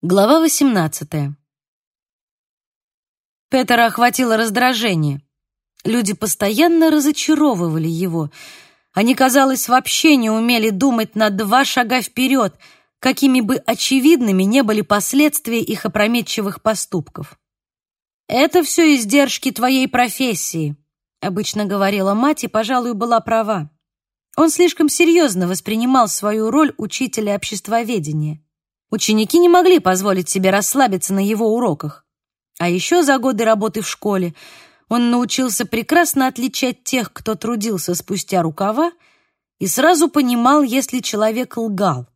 Глава 18. Петера охватило раздражение. Люди постоянно разочаровывали его. Они, казалось, вообще не умели думать на два шага вперед, какими бы очевидными не были последствия их опрометчивых поступков. «Это все издержки твоей профессии», — обычно говорила мать, и, пожалуй, была права. Он слишком серьезно воспринимал свою роль учителя обществоведения. Ученики не могли позволить себе расслабиться на его уроках. А еще за годы работы в школе он научился прекрасно отличать тех, кто трудился спустя рукава, и сразу понимал, если человек лгал.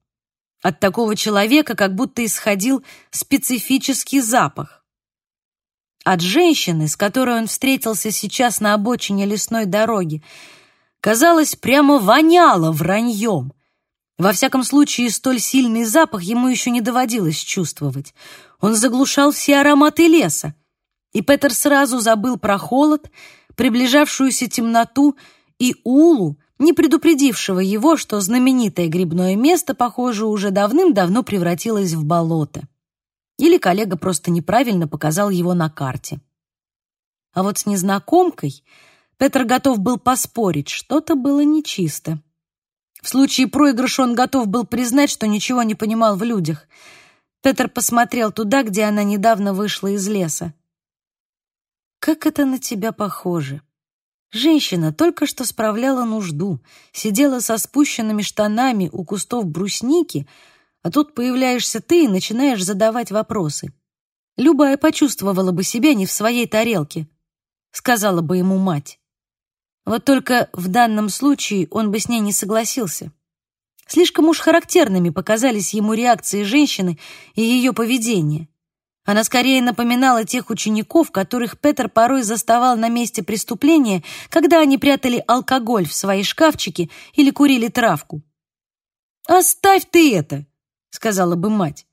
От такого человека как будто исходил специфический запах. От женщины, с которой он встретился сейчас на обочине лесной дороги, казалось, прямо воняло враньем — во всяком случае, столь сильный запах ему еще не доводилось чувствовать. Он заглушал все ароматы леса, и Петер сразу забыл про холод, приближавшуюся темноту и Улу, не предупредившего его, что знаменитое грибное место, похоже, уже давным-давно превратилось в болото. Или коллега просто неправильно показал его на карте. А вот с незнакомкой Петр готов был поспорить, что-то было нечисто. В случае проигрыша он готов был признать, что ничего не понимал в людях. Петр посмотрел туда, где она недавно вышла из леса. «Как это на тебя похоже!» Женщина только что справляла нужду, сидела со спущенными штанами у кустов брусники, а тут появляешься ты и начинаешь задавать вопросы. Любая почувствовала бы себя не в своей тарелке, сказала бы ему мать. Вот только в данном случае он бы с ней не согласился. Слишком уж характерными показались ему реакции женщины и ее поведение. Она скорее напоминала тех учеников, которых Петр порой заставал на месте преступления, когда они прятали алкоголь в свои шкафчики или курили травку. «Оставь ты это!» — сказала бы мать.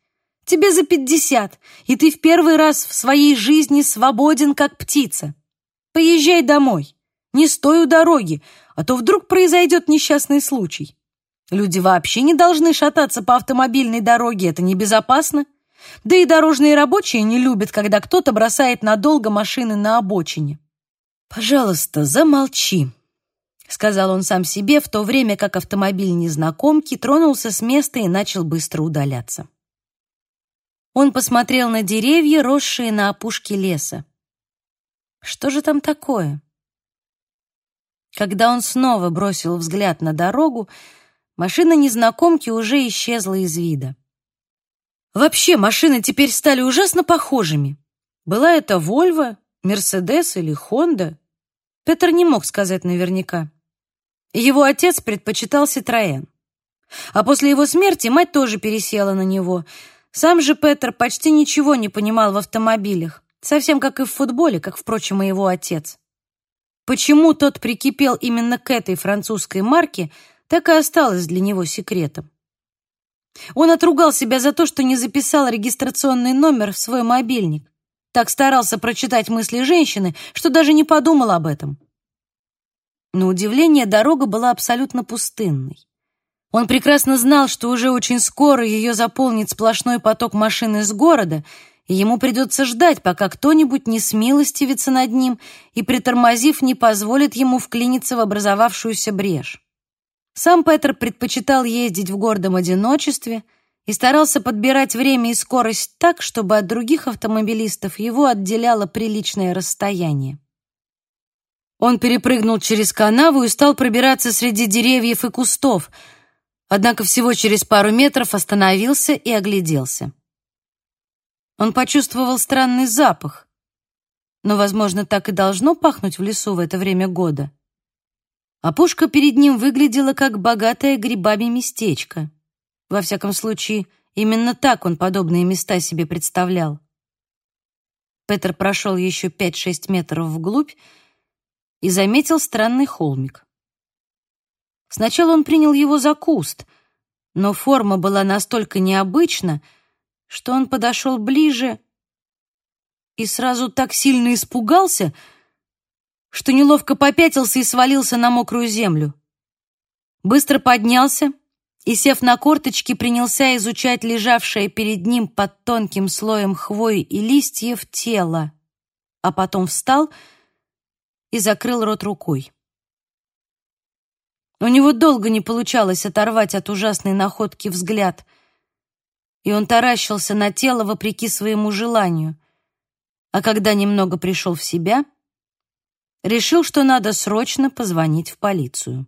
«Тебе за пятьдесят, и ты в первый раз в своей жизни свободен, как птица. Поезжай домой». Не стой у дороги, а то вдруг произойдет несчастный случай. Люди вообще не должны шататься по автомобильной дороге, это небезопасно. Да и дорожные рабочие не любят, когда кто-то бросает надолго машины на обочине. «Пожалуйста, замолчи», — сказал он сам себе, в то время как автомобиль незнакомки тронулся с места и начал быстро удаляться. Он посмотрел на деревья, росшие на опушке леса. Что же там такое? Когда он снова бросил взгляд на дорогу, машина незнакомки уже исчезла из вида. Вообще, машины теперь стали ужасно похожими. Была это Вольво, Мерседес или Хонда? Петр не мог сказать наверняка. Его отец предпочитал Ситроен. А после его смерти мать тоже пересела на него. Сам же Петр почти ничего не понимал в автомобилях, совсем как и в футболе, как, впрочем, и его отец. Почему тот прикипел именно к этой французской марке, так и осталось для него секретом. Он отругал себя за то, что не записал регистрационный номер в свой мобильник. Так старался прочитать мысли женщины, что даже не подумал об этом. На удивление, дорога была абсолютно пустынной. Он прекрасно знал, что уже очень скоро ее заполнит сплошной поток машин из города, ему придется ждать, пока кто-нибудь не смилостивится над ним и, притормозив, не позволит ему вклиниться в образовавшуюся брешь. Сам Петр предпочитал ездить в гордом одиночестве и старался подбирать время и скорость так, чтобы от других автомобилистов его отделяло приличное расстояние. Он перепрыгнул через канаву и стал пробираться среди деревьев и кустов, однако всего через пару метров остановился и огляделся. Он почувствовал странный запах. Но, возможно, так и должно пахнуть в лесу в это время года. Опушка перед ним выглядела как богатое грибами местечко. Во всяком случае, именно так он подобные места себе представлял. Петр прошел еще пять-шесть метров вглубь и заметил странный холмик. Сначала он принял его за куст, но форма была настолько необычна, что он подошел ближе и сразу так сильно испугался, что неловко попятился и свалился на мокрую землю. Быстро поднялся, и, сев на корточки, принялся изучать лежавшее перед ним под тонким слоем хвои и листьев тело, а потом встал и закрыл рот рукой. У него долго не получалось оторвать от ужасной находки взгляд, и он таращился на тело вопреки своему желанию. А когда немного пришел в себя, решил, что надо срочно позвонить в полицию.